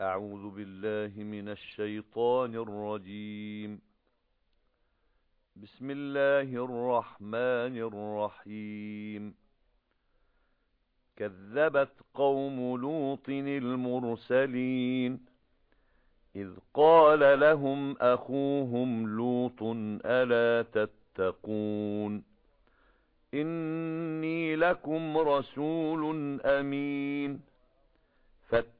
أعوذ بالله من الشيطان الرجيم. بسم الله الرحمن الرحيم. كذبت قوم لوط المرسلين. إذ قال لهم أخوهم لوط ألا تتقون؟ إني لكم رسول أمين.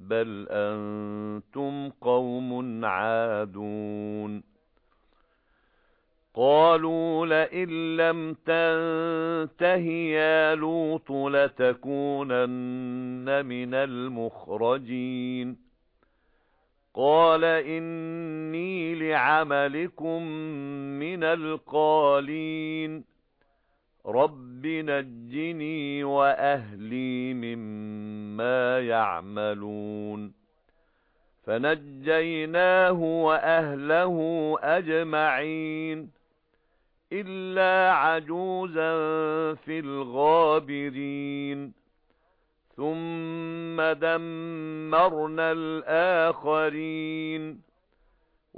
بل أنتم قوم عادون قالوا لئن لم تنته يا لوط لتكونن من المخرجين قال إني لعملكم من القالين رب نجني وأهلي مما يعملون فنجيناه وأهله أجمعين إلا عجوزا في الغابرين ثم دمرنا الآخرين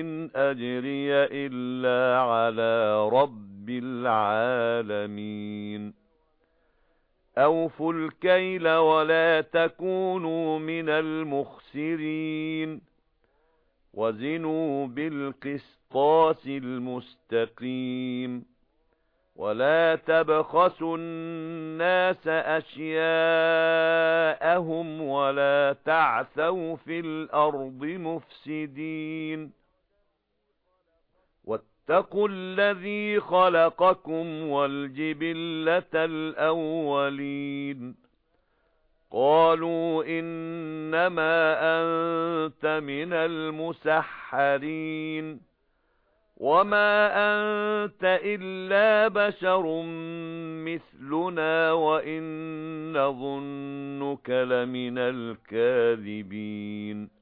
إِنْ أَجْرِيَ إِلَّا عَلَى رَبِّ الْعَالَمِينَ. أَوْفُوا الْكَيْلَ وَلَا تَكُونُوا مِنَ الْمُخْسِرِينَ. وَزِنُوا بِالْقِسْطَاسِ الْمُسْتَقِيمِ. وَلَا تَبْخَسُوا النَّاسَ أَشْيَاءَهُمْ وَلَا تَعْثَوْا فِي الْأَرْضِ مُفْسِدِينَ. وَاتَّقُوا الَّذِي خَلَقَكُمْ وَالْجِبِلَّةَ الْأَوَّلِينَ قَالُوا إِنَّمَا أَنْتَ مِنَ الْمُسَحَّرِينَ وَمَا أَنْتَ إِلَّا بَشَرٌ مِثْلُنَا وَإِن نَّظُنُّكَ لَمِنَ الْكَاذِبِينَ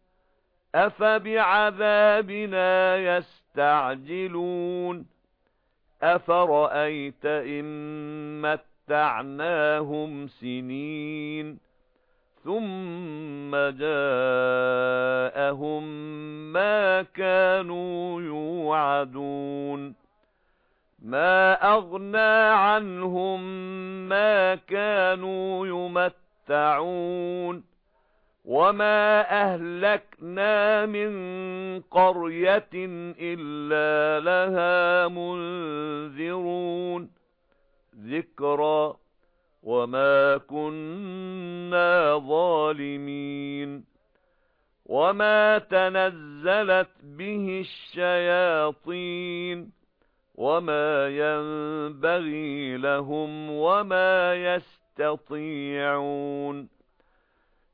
أَفَبِعَذَابِنَا يَسْتَعْجِلُونَ أَفَرَأَيْتَ إِن مَّتَّعْنَاهُمْ سِنِينَ ثُمَّ جَاءَهُم مَّا كَانُوا يُوعَدُونَ مَا أَغْنَى عَنْهُم مَّا كَانُوا يُمَتَّعُونَ وَمَا أَهْلَكْنَا مِنْ قَرْيَةٍ إِلَّا لَهَا مُنذِرُونَ ذِكْرًا وَمَا كُنَّا ظَالِمِينَ وَمَا تَنَزَّلَتْ بِهِ الشَّيَاطِينُ وَمَا يَنبَغِي لَهُمْ وَمَا يَسْتَطِيعُونَ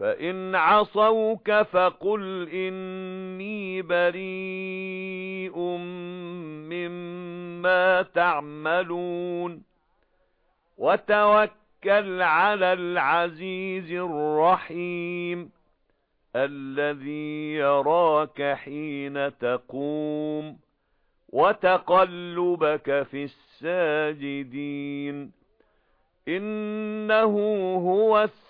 فَإِنْ عَصَوْكَ فَقُلْ إِنِّي بَرِيءٌ مِّمَّا تَعْمَلُونَ وَتَوَكَّلْ عَلَى الْعَزِيزِ الرَّحِيمِ الَّذِي يَرَاكَ حِينَ تَقُومُ وَتَقَلُّبَكَ فِي السَّاجِدِينَ إِنَّهُ هُوَ السَّمِيعُ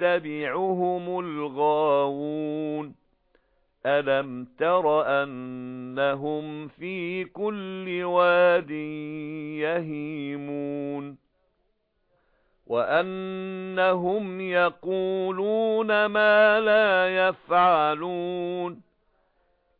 يَتَّبِعُهُمُ الْغَاوُونَ أَلَمْ تَرَ أَنَّهُمْ فِي كُلِّ وَادٍ يَهِيمُونَ وَأَنَّهُمْ يَقُولُونَ مَا لَا يَفْعَلُونَ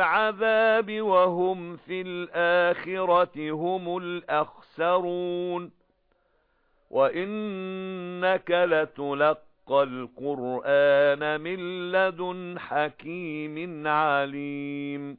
الْعَذَابِ وَهُمْ فِي الْآخِرَةِ هُمُ الْأَخْسَرُونَ وَإِنَّكَ لَتُلَقَّى الْقُرْآنَ مِنْ لَدُنْ حَكِيمٍ عَلِيمٍ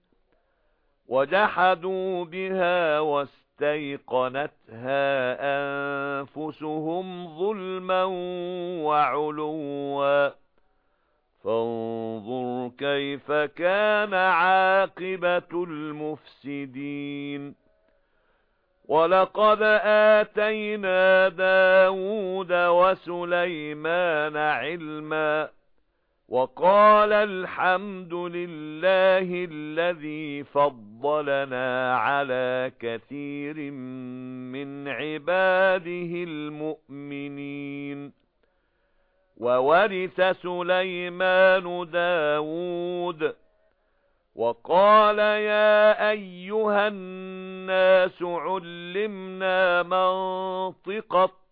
وَجَحَدُوا بِهَا وَاسْتَيْقَنَتْهَا أَنفُسُهُمْ ظُلْمًا وَعُلُوًّا. فَانظُرْ كَيْفَ كَانَ عَاقِبَةُ الْمُفْسِدِينَ. وَلَقَدْ آتَيْنَا دَاوُودَ وَسُلَيْمَانَ عِلْمًا. وَقَالَ الْحَمْدُ لِلَّهِ الَّذِي فَضَّلَنَا عَلَى كَثِيرٍ مِنْ عِبَادِهِ الْمُؤْمِنِينَ. وَوَرِثَ سُلَيْمَانُ دَاوُودَ وَقَالَ يَا أَيُّهَا النَّاسُ عُلِّمْنَا مَنطِقَ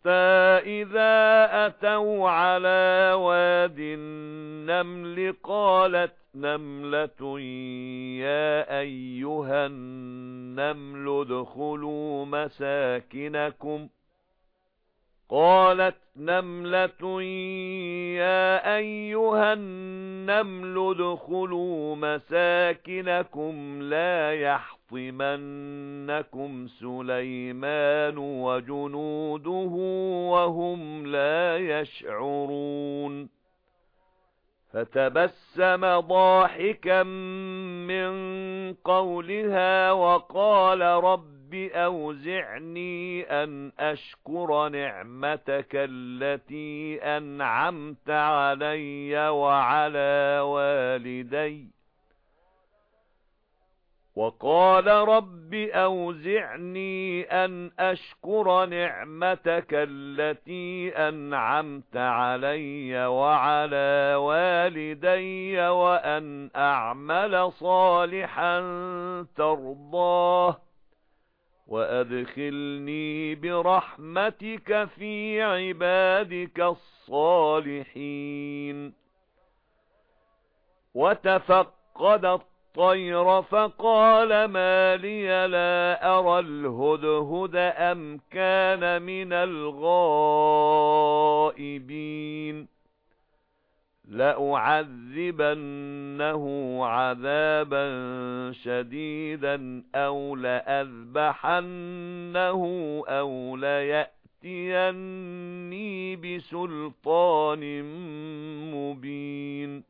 حَتَّى إِذَا أَتَوْا عَلَى وَادِ النَّمْلِ قَالَتْ نَمْلَةٌ يَا أَيُّهَا النَّمْلُ ادْخُلُوا مَسَاكِنَكُمْ قَالَتْ نَمْلَةٌ يَا أَيُّهَا النَّمْلُ ادْخُلُوا مَسَاكِنَكُمْ لَا يَحْطِمَنَّكُمْ سُلَيْمَانُ وَجُنُودُهُ وَهُمْ لَا يَشْعُرُونَ. فَتَبَسَّمَ ضَاحِكًا مِنْ قَوْلِهَا وَقَالَ رَبِّ أَوْزِعْنِي أَنْ أَشْكُرَ نِعْمَتَكَ الَّتِي أَنْعَمْتَ عَلَيَّ وَعَلَى وَالِدَيَّ. وَقَالَ رَبِّ أَوْزِعْنِي أَنْ أَشْكُرَ نِعْمَتَكَ الَّتِي أَنْعَمْتَ عَلَيَّ وَعَلَى وَالِدَيَّ وَأَنْ أَعْمَلَ صَالِحًا تَرْضَاهُ وَأَدْخِلْنِي بِرَحْمَتِكَ فِي عِبَادِكَ الصَّالِحِينَ وَتَفَقَّدَ الطَّيْرَ فَقَالَ مَا لِيَ لَا أَرَى الْهُدْهُدَ أَمْ كَانَ مِنَ الْغَائِبِينَ. لَأُعَذِّبَنَّهُ عَذَابًا شَدِيدًا أَوْ لَأَذْبَحَنَّهُ أَوْ لَيَأْتِيَنِّي بِسُلْطَانٍ مُبِينٍ.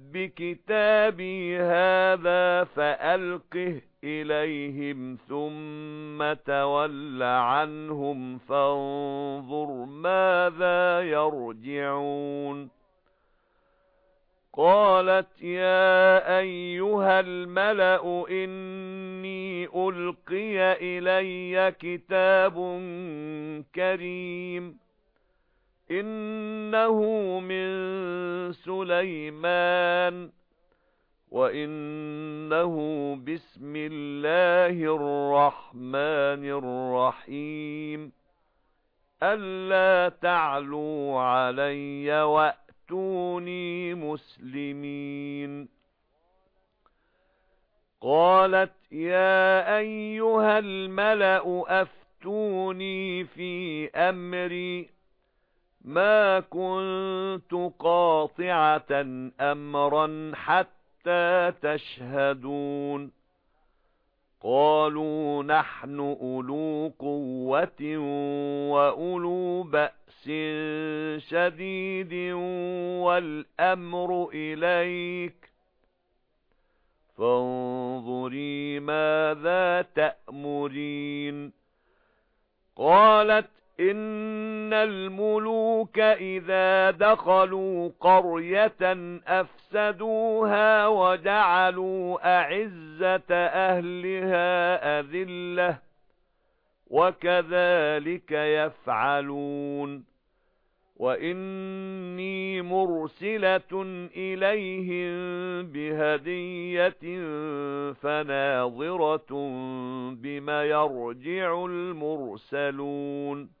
بِكِتَابِي هَذَا فَأَلْقِهْ إِلَيْهِمْ ثُمَّ تَوَلَّ عَنْهُمْ فَانظُرْ مَاذَا يَرْجِعُونَ قَالَتْ يَا أَيُّهَا الْمَلَأُ إِنِّي أُلْقِيَ إِلَيَّ كِتَابٌ كَرِيمٌ إِنَّهُ مِن سُلَيْمَانَ وَإِنَّهُ بِسْمِ اللَّهِ الرَّحْمَنِ الرَّحِيمِ. أَلَّا تَعْلُوا عَلَيَّ وَأْتُونِي مُسْلِمِينَ. قَالَتْ يَا أَيُّهَا الْمَلَأُ أَفْتُونِي فِي أَمْرِي؟ مَا كُنتُ قَاطِعَةً أَمْرًا حَتَّى تَشْهَدُونَ. قَالُوا نَحْنُ أُولُو قُوَّةٍ وَأُولُو بَأْسٍ شَدِيدٍ وَالْأَمْرُ إِلَيْكَ. فَانظُرِي مَاذَا تَأْمُرِينَ. قَالَتْ إِنَّ الْمُلُوكَ إِذَا دَخَلُوا قَرْيَةً أَفْسَدُوهَا وَجَعَلُوا أَعِزَّةَ أَهْلِهَا أَذِلَّةً وَكَذَلِكَ يَفْعَلُونَ وَإِنِّي مُرْسِلَةٌ إِلَيْهِمْ بِهَدِيَّةٍ فَنَاظِرَةٌ بِمَ يَرْجِعُ الْمُرْسَلُونَ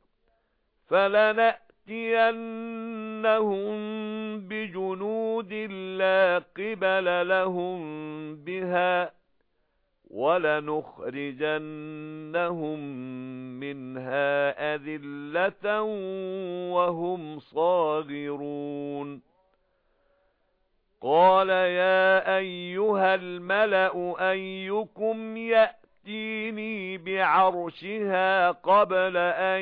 فَلَنَأْتِيَنَّهُمْ بِجُنُودٍ لَّا قِبَلَ لَهُم بِهَا وَلَنُخْرِجَنَّهُمْ مِنْهَا أَذِلَّةً وَهُمْ صَاغِرُونَ. قَالَ يَا أَيُّهَا الْمَلَأُ أَيُّكُمْ يَأْتِينِي بِعَرْشِهَا قَبْلَ أَن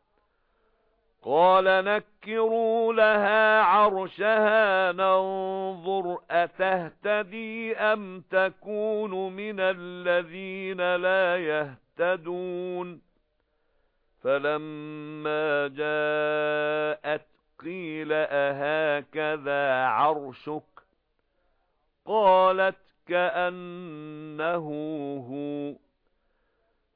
قَالَ نَكِّرُوا لَهَا عَرْشَهَا نَنظُرْ أَتَهْتَدِي أَمْ تَكُونُ مِنَ الَّذِينَ لَا يَهْتَدُونَ. فَلَمَّا جَاءَتْ قِيلَ أَهَكَذَا عَرْشُكَ؟ قَالَتْ كَأَنَّهُ هُوَ.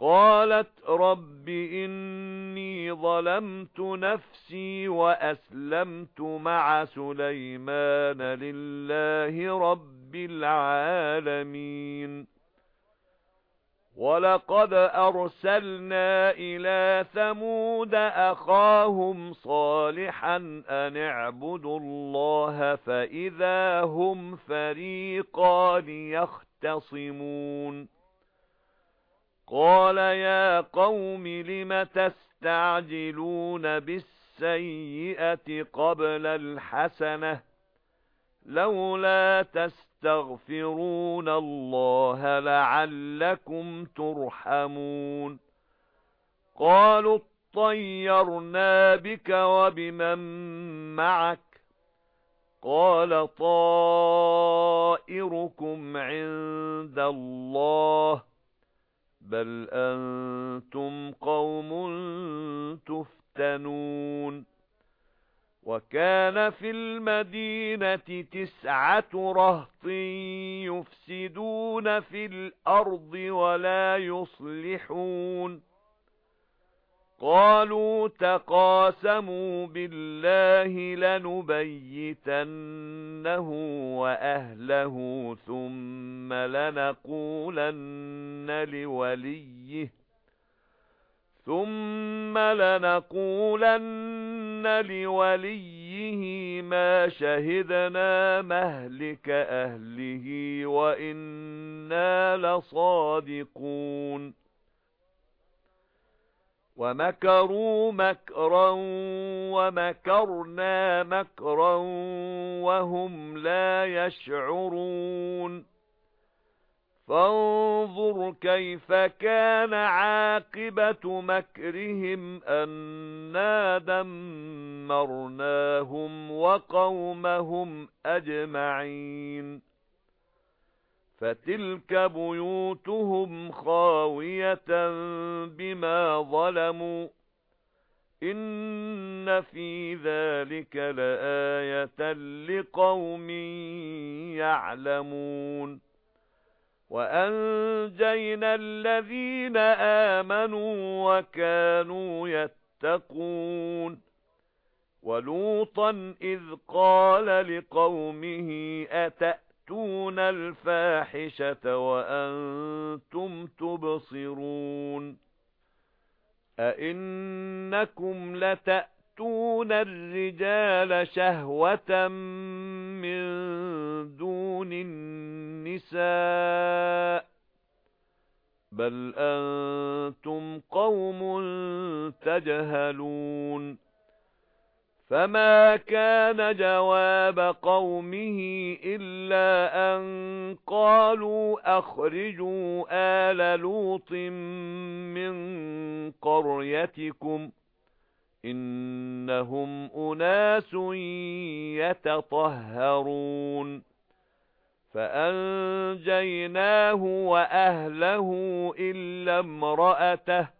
قَالَتْ رَبِّ إِنِّي ظَلَمْتُ نَفْسِي وَأَسْلَمْتُ مَعَ سُلَيْمَانَ لِلَّهِ رَبِّ الْعَالَمِينَ. وَلَقَدْ أَرْسَلْنَا إِلَى ثَمُودَ أَخَاهُمْ صَالِحًا أَنِ اعْبُدُوا اللَّهَ فَإِذَا هُمْ فَرِيقَانِ يَخْتَصِمُونَ قَالَ يَا قَوْمِ لِمَ تَسْتَعْجِلُونَ بِالسَّيِّئَةِ قَبْلَ الْحَسَنَةِ لَوْلَا تَسْتَغْفِرُونَ اللَّهَ لَعَلَّكُمْ تُرْحَمُونَ قَالُوا اطَّيَّرْنَا بِكَ وَبِمَن مَّعَكَ قَالَ طَائِرُكُمْ عِندَ اللَّهِ بَلْ أَنْتُمْ قَوْمٌ تُفْتَنُونَ وَكَانَ فِي الْمَدِينَةِ تِسْعَةُ رَهْطٍ يُفْسِدُونَ فِي الْأَرْضِ وَلَا يُصْلِحُونَ قَالُوا تَقَاسَمُوا بِاللَّهِ لَنُبَيِّتَنَّهُ وَأَهْلَهُ ثُمَّ لَنَقُولَنَّ لِوَلِيِّهِ ثُمَّ لَنَقُولَنَّ لِوَلِيِّهِ مَا شَهِدْنَا مَهْلِكَ أَهْلِهِ وَإِنَّا لَصَادِقُونَ وَمَكَرُوا مَكْرًا وَمَكَرْنَا مَكْرًا وَهُمْ لَا يَشْعُرُونَ. فَانظُرْ كَيْفَ كَانَ عَاقِبَةُ مَكْرِهِمْ أَنَّا دَمَّرْنَاهُمْ وَقَوْمَهُمْ أَجْمَعِينَ. فَتِلْكَ بُيُوتُهُمْ خَاوِيَةً بِمَا ظَلَمُوا إِنَّ فِي ذَلِكَ لَآيَةً لِقَوْمٍ يَعْلَمُونَ وَأَنجَيْنَا الَّذِينَ آمَنُوا وَكَانُوا يَتَّقُونَ وَلُوطًا إِذْ قَالَ لِقَوْمِهِ أَتَأْتُونَ الْفَاحِشَةَ وَأَنْتُمْ تُبْصِرُونَ أَئِنَّكُمْ لَتَأْتُونَ الرِّجَالَ شَهْوَةً مِنْ دُونِ النِّسَاءِ بَلْ أَنْتُمْ قَوْمٌ تَجْهَلُونَ فَمَا كَانَ جَوَابَ قَوْمِهِ إِلَّا أَن قَالُوا أَخْرِجُوا آلَ لُوطٍ مِنْ قَرْيَتِكُمْ إِنَّهُمْ أُنَاسٌ يَتَطَهَّرُونَ فَأَنجَيْنَاهُ وَأَهْلَهُ إِلَّا امْرَأَتَهُ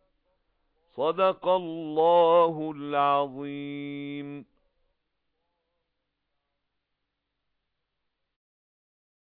صدق الله العظيم.